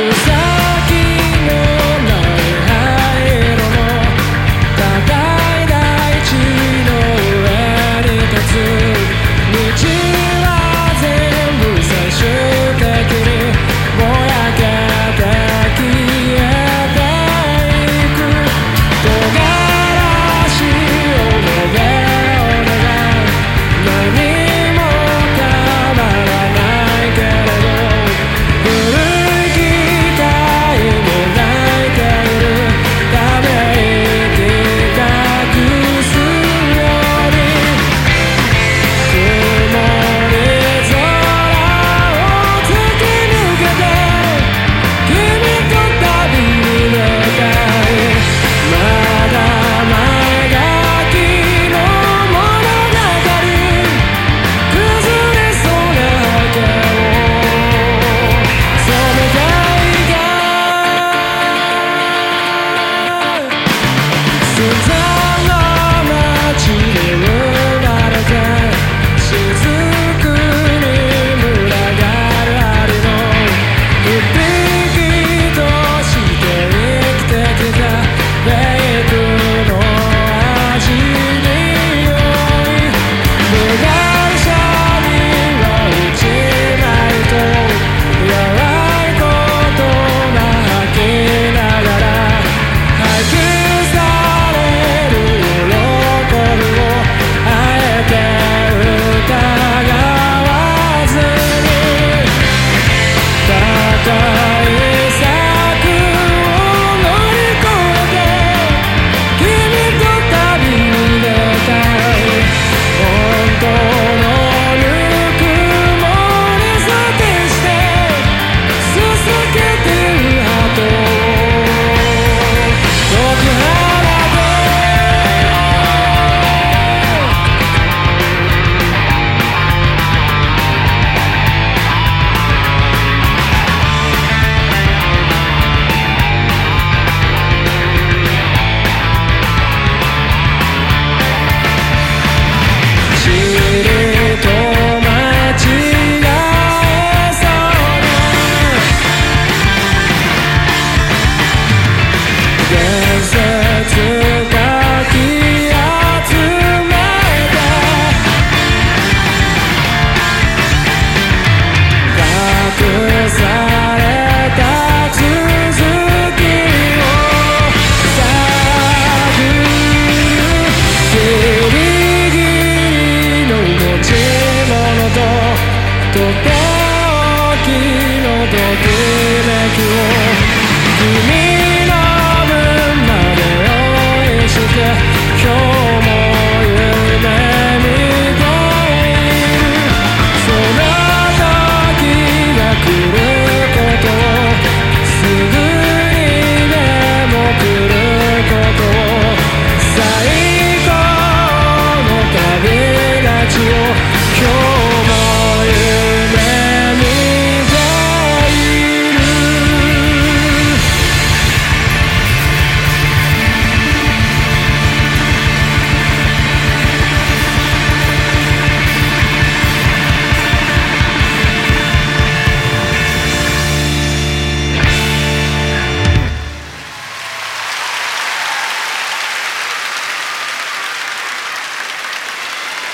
Cause you